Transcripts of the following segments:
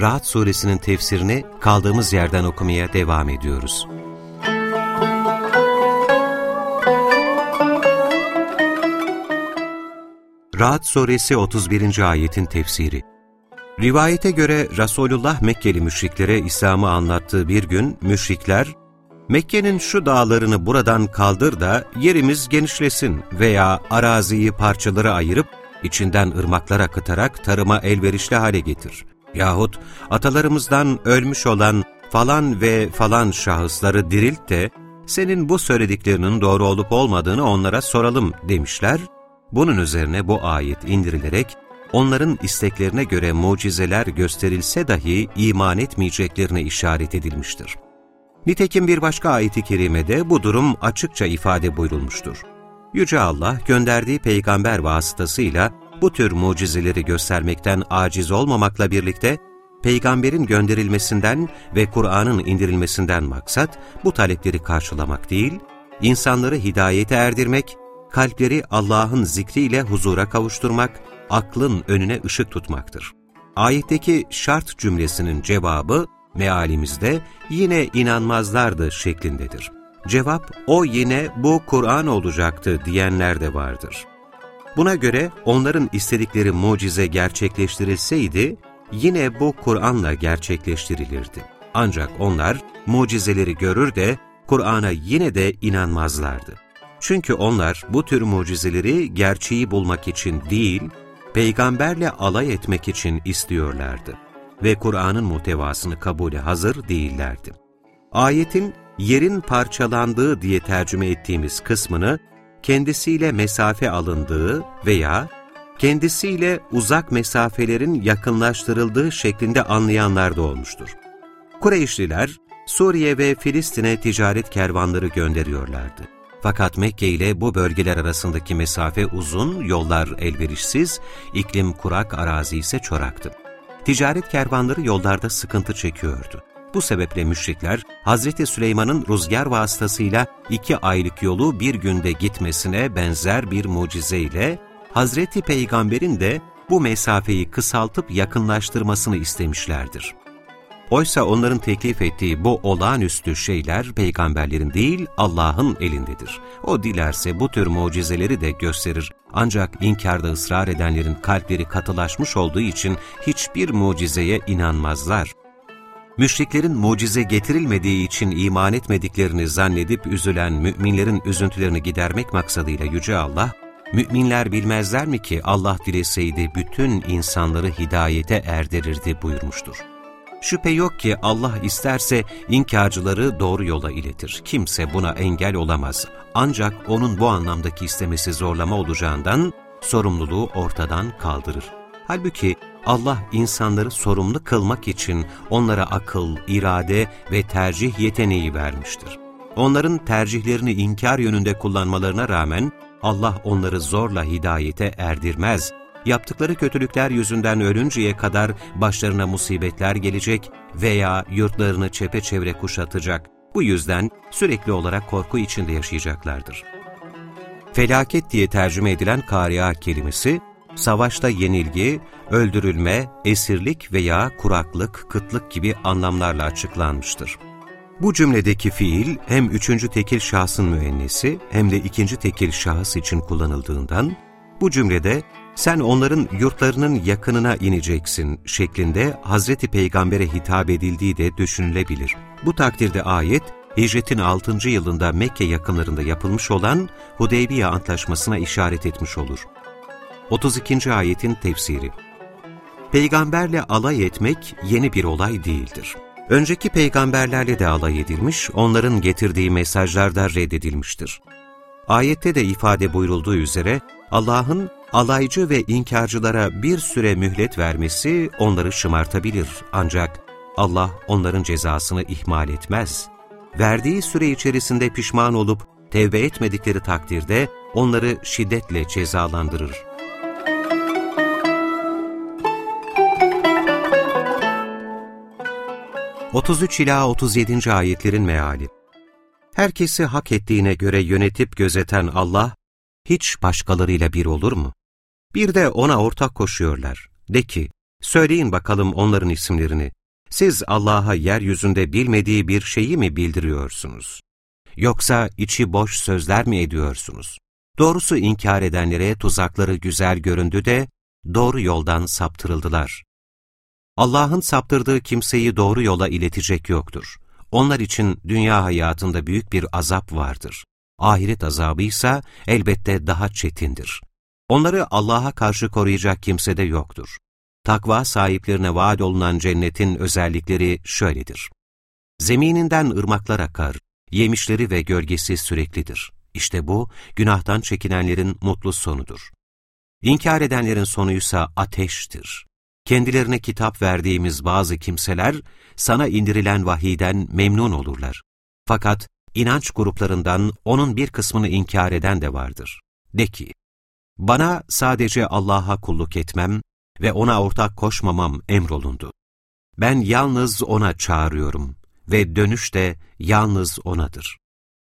Rahat Suresinin tefsirini kaldığımız yerden okumaya devam ediyoruz. Rahat Suresi 31. ayetin tefsiri Rivayete göre Resulullah Mekkeli müşriklere İslam'ı anlattığı bir gün müşrikler, Mekke'nin şu dağlarını buradan kaldır da yerimiz genişlesin veya araziyi parçalara ayırıp içinden ırmaklar akıtarak tarıma elverişli hale getir. Yahut atalarımızdan ölmüş olan falan ve falan şahısları dirilt de senin bu söylediklerinin doğru olup olmadığını onlara soralım demişler. Bunun üzerine bu ayet indirilerek onların isteklerine göre mucizeler gösterilse dahi iman etmeyeceklerine işaret edilmiştir. Nitekim bir başka ayeti kerimede bu durum açıkça ifade buyurulmuştur. Yüce Allah gönderdiği peygamber vasıtasıyla bu tür mucizeleri göstermekten aciz olmamakla birlikte, peygamberin gönderilmesinden ve Kur'an'ın indirilmesinden maksat bu talepleri karşılamak değil, insanları hidayete erdirmek, kalpleri Allah'ın zikriyle huzura kavuşturmak, aklın önüne ışık tutmaktır. Ayetteki şart cümlesinin cevabı, mealimizde yine inanmazlardı şeklindedir. Cevap, o yine bu Kur'an olacaktı diyenler de vardır. Buna göre onların istedikleri mucize gerçekleştirilseydi, yine bu Kur'an'la gerçekleştirilirdi. Ancak onlar mucizeleri görür de Kur'an'a yine de inanmazlardı. Çünkü onlar bu tür mucizeleri gerçeği bulmak için değil, peygamberle alay etmek için istiyorlardı ve Kur'an'ın muhtevasını kabule hazır değillerdi. Ayetin yerin parçalandığı diye tercüme ettiğimiz kısmını kendisiyle mesafe alındığı veya kendisiyle uzak mesafelerin yakınlaştırıldığı şeklinde anlayanlar da olmuştur. Kureyşliler, Suriye ve Filistin'e ticaret kervanları gönderiyorlardı. Fakat Mekke ile bu bölgeler arasındaki mesafe uzun, yollar elverişsiz, iklim kurak, arazi ise çoraktı. Ticaret kervanları yollarda sıkıntı çekiyordu. Bu sebeple müşrikler, Hazreti Süleyman'ın rüzgar vasıtasıyla iki aylık yolu bir günde gitmesine benzer bir mucizeyle, Hazreti Peygamber'in de bu mesafeyi kısaltıp yakınlaştırmasını istemişlerdir. Oysa onların teklif ettiği bu olağanüstü şeyler peygamberlerin değil Allah'ın elindedir. O dilerse bu tür mucizeleri de gösterir. Ancak inkarda ısrar edenlerin kalpleri katılaşmış olduğu için hiçbir mucizeye inanmazlar. Müşriklerin mucize getirilmediği için iman etmediklerini zannedip üzülen müminlerin üzüntülerini gidermek maksadıyla Yüce Allah, Müminler bilmezler mi ki Allah dileseydi bütün insanları hidayete erdirirdi buyurmuştur. Şüphe yok ki Allah isterse inkarcıları doğru yola iletir. Kimse buna engel olamaz. Ancak O'nun bu anlamdaki istemesi zorlama olacağından sorumluluğu ortadan kaldırır. Halbuki Allah insanları sorumlu kılmak için onlara akıl, irade ve tercih yeteneği vermiştir. Onların tercihlerini inkar yönünde kullanmalarına rağmen Allah onları zorla hidayete erdirmez. Yaptıkları kötülükler yüzünden ölünceye kadar başlarına musibetler gelecek veya yurtlarını çepeçevre kuşatacak. Bu yüzden sürekli olarak korku içinde yaşayacaklardır. Felaket diye tercüme edilen kariya kelimesi, savaşta yenilgi, öldürülme, esirlik veya kuraklık, kıtlık gibi anlamlarla açıklanmıştır. Bu cümledeki fiil hem üçüncü tekil şahsın müennesi hem de ikinci tekil şahıs için kullanıldığından, bu cümlede sen onların yurtlarının yakınına ineceksin şeklinde Hazreti Peygamber'e hitap edildiği de düşünülebilir. Bu takdirde ayet, hicretin 6. yılında Mekke yakınlarında yapılmış olan Hudeybiye Antlaşması'na işaret etmiş olur. 32. ayetin tefsiri Peygamberle alay etmek yeni bir olay değildir. Önceki peygamberlerle de alay edilmiş, onların getirdiği mesajlar da reddedilmiştir. Ayette de ifade buyurulduğu üzere Allah'ın alaycı ve inkarcılara bir süre mühlet vermesi onları şımartabilir ancak Allah onların cezasını ihmal etmez. Verdiği süre içerisinde pişman olup tevbe etmedikleri takdirde onları şiddetle cezalandırır. ...33 ila 37. ayetlerin meali. Herkesi hak ettiğine göre yönetip gözeten Allah, hiç başkalarıyla bir olur mu? Bir de ona ortak koşuyorlar. De ki, söyleyin bakalım onların isimlerini. Siz Allah'a yeryüzünde bilmediği bir şeyi mi bildiriyorsunuz? Yoksa içi boş sözler mi ediyorsunuz? Doğrusu inkar edenlere tuzakları güzel göründü de doğru yoldan saptırıldılar. Allah'ın saptırdığı kimseyi doğru yola iletecek yoktur. Onlar için dünya hayatında büyük bir azap vardır. Ahiret azabı ise elbette daha çetindir. Onları Allah'a karşı koruyacak kimse de yoktur. Takva sahiplerine vaat olunan cennetin özellikleri şöyledir. Zemininden ırmaklar akar, yemişleri ve gölgesi süreklidir. İşte bu, günahtan çekinenlerin mutlu sonudur. İnkar edenlerin sonuysa ateştir. Kendilerine kitap verdiğimiz bazı kimseler, sana indirilen vahiden memnun olurlar. Fakat inanç gruplarından onun bir kısmını inkar eden de vardır. De ki, bana sadece Allah'a kulluk etmem ve O'na ortak koşmamam emrolundu. Ben yalnız O'na çağırıyorum ve dönüş de yalnız O'nadır.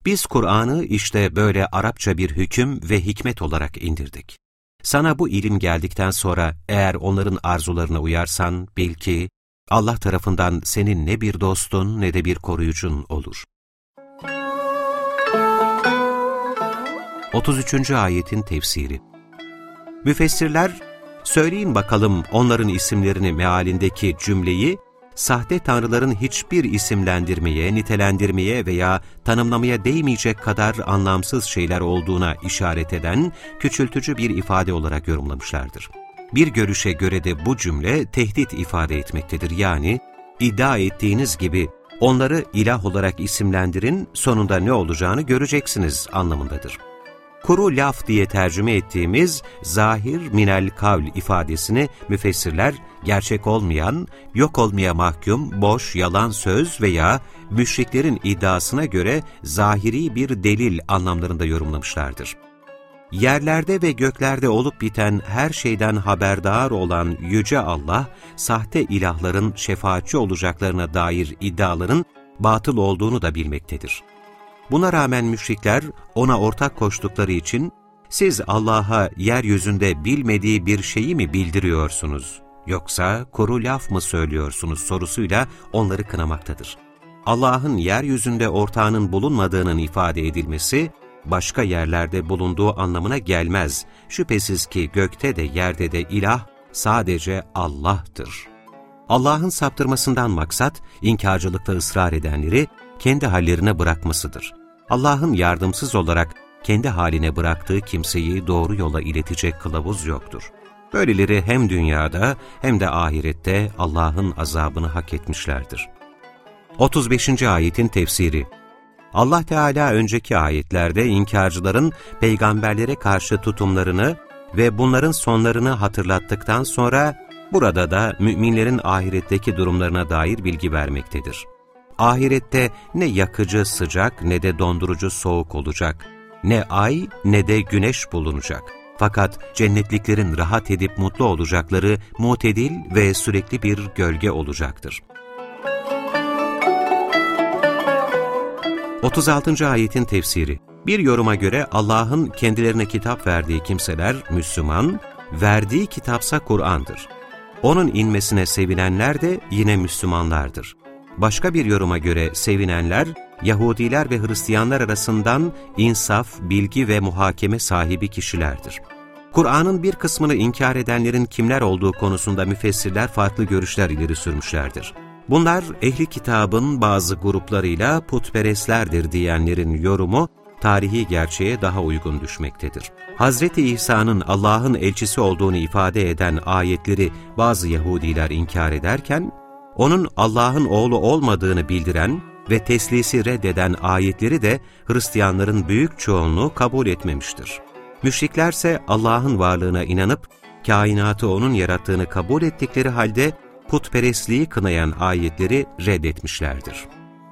Biz Kur'an'ı işte böyle Arapça bir hüküm ve hikmet olarak indirdik. Sana bu ilim geldikten sonra eğer onların arzularına uyarsan bil ki Allah tarafından senin ne bir dostun ne de bir koruyucun olur. 33. Ayetin Tefsiri Müfessirler, söyleyin bakalım onların isimlerini mealindeki cümleyi, sahte tanrıların hiçbir isimlendirmeye, nitelendirmeye veya tanımlamaya değmeyecek kadar anlamsız şeyler olduğuna işaret eden küçültücü bir ifade olarak yorumlamışlardır. Bir görüşe göre de bu cümle tehdit ifade etmektedir. Yani iddia ettiğiniz gibi onları ilah olarak isimlendirin, sonunda ne olacağını göreceksiniz anlamındadır kuru laf diye tercüme ettiğimiz zahir minel kavl ifadesini müfessirler gerçek olmayan, yok olmaya mahkum, boş, yalan söz veya müşriklerin iddiasına göre zahiri bir delil anlamlarında yorumlamışlardır. Yerlerde ve göklerde olup biten her şeyden haberdar olan Yüce Allah, sahte ilahların şefaatçi olacaklarına dair iddiaların batıl olduğunu da bilmektedir. Buna rağmen müşrikler ona ortak koştukları için siz Allah'a yeryüzünde bilmediği bir şeyi mi bildiriyorsunuz yoksa kuru laf mı söylüyorsunuz sorusuyla onları kınamaktadır. Allah'ın yeryüzünde ortağının bulunmadığının ifade edilmesi, başka yerlerde bulunduğu anlamına gelmez. Şüphesiz ki gökte de yerde de ilah sadece Allah'tır. Allah'ın saptırmasından maksat, inkarcılıkta ısrar edenleri kendi hallerine bırakmasıdır. Allah'ın yardımsız olarak kendi haline bıraktığı kimseyi doğru yola iletecek kılavuz yoktur. Böyleleri hem dünyada hem de ahirette Allah'ın azabını hak etmişlerdir. 35. Ayetin Tefsiri Allah Teala önceki ayetlerde inkarcıların peygamberlere karşı tutumlarını ve bunların sonlarını hatırlattıktan sonra burada da müminlerin ahiretteki durumlarına dair bilgi vermektedir. Ahirette ne yakıcı sıcak ne de dondurucu soğuk olacak. Ne ay ne de güneş bulunacak. Fakat cennetliklerin rahat edip mutlu olacakları mutedil ve sürekli bir gölge olacaktır. 36. Ayetin Tefsiri Bir yoruma göre Allah'ın kendilerine kitap verdiği kimseler Müslüman, verdiği kitapsa Kur'an'dır. Onun inmesine sevinenler de yine Müslümanlardır. Başka bir yoruma göre sevinenler, Yahudiler ve Hristiyanlar arasından insaf, bilgi ve muhakeme sahibi kişilerdir. Kur'an'ın bir kısmını inkar edenlerin kimler olduğu konusunda müfessirler farklı görüşler ileri sürmüşlerdir. Bunlar ehli kitabın bazı gruplarıyla putperestlerdir diyenlerin yorumu, tarihi gerçeğe daha uygun düşmektedir. Hazreti İsa'nın Allah'ın elçisi olduğunu ifade eden ayetleri bazı Yahudiler inkar ederken, onun Allah'ın oğlu olmadığını bildiren ve teslisi reddeden ayetleri de Hristiyanların büyük çoğunluğu kabul etmemiştir. Müşriklerse Allah'ın varlığına inanıp, kainatı O'nun yarattığını kabul ettikleri halde putperestliği kınayan ayetleri reddetmişlerdir.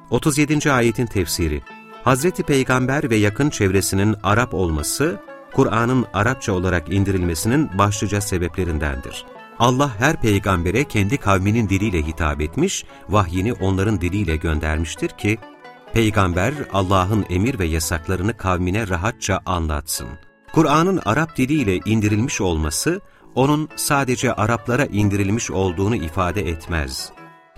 37. ayetin tefsiri Hazreti Peygamber ve yakın çevresinin Arap olması, Kur'an'ın Arapça olarak indirilmesinin başlıca sebeplerindendir. Allah her peygambere kendi kavminin diliyle hitap etmiş, vahyini onların diliyle göndermiştir ki, peygamber Allah'ın emir ve yasaklarını kavmine rahatça anlatsın. Kur'an'ın Arap diliyle indirilmiş olması, onun sadece Araplara indirilmiş olduğunu ifade etmez.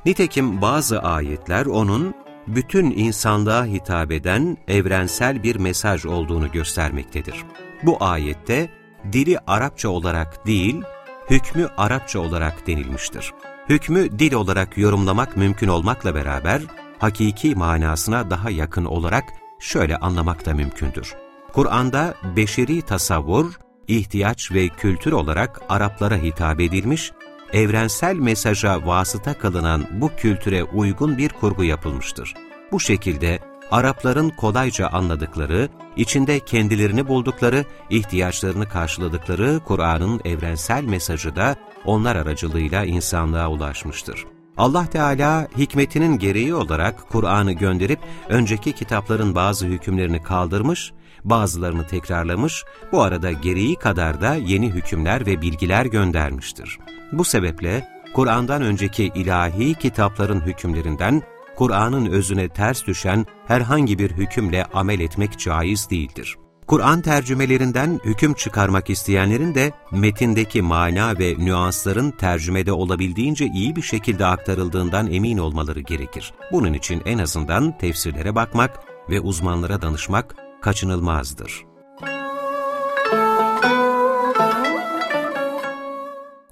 Nitekim bazı ayetler onun bütün insanlığa hitap eden evrensel bir mesaj olduğunu göstermektedir. Bu ayette dili Arapça olarak değil, hükmü Arapça olarak denilmiştir. Hükmü dil olarak yorumlamak mümkün olmakla beraber, hakiki manasına daha yakın olarak şöyle anlamak da mümkündür. Kur'an'da beşeri tasavvur, ihtiyaç ve kültür olarak Araplara hitap edilmiş, evrensel mesaja vasıta kılınan bu kültüre uygun bir kurgu yapılmıştır. Bu şekilde Arapların kolayca anladıkları, içinde kendilerini buldukları, ihtiyaçlarını karşıladıkları Kur'an'ın evrensel mesajı da onlar aracılığıyla insanlığa ulaşmıştır. Allah Teala hikmetinin gereği olarak Kur'an'ı gönderip önceki kitapların bazı hükümlerini kaldırmış, bazılarını tekrarlamış, bu arada gereği kadar da yeni hükümler ve bilgiler göndermiştir. Bu sebeple Kur'an'dan önceki ilahi kitapların hükümlerinden Kur'an'ın özüne ters düşen herhangi bir hükümle amel etmek caiz değildir. Kur'an tercümelerinden hüküm çıkarmak isteyenlerin de metindeki mana ve nüansların tercümede olabildiğince iyi bir şekilde aktarıldığından emin olmaları gerekir. Bunun için en azından tefsirlere bakmak ve uzmanlara danışmak kaçınılmazdır.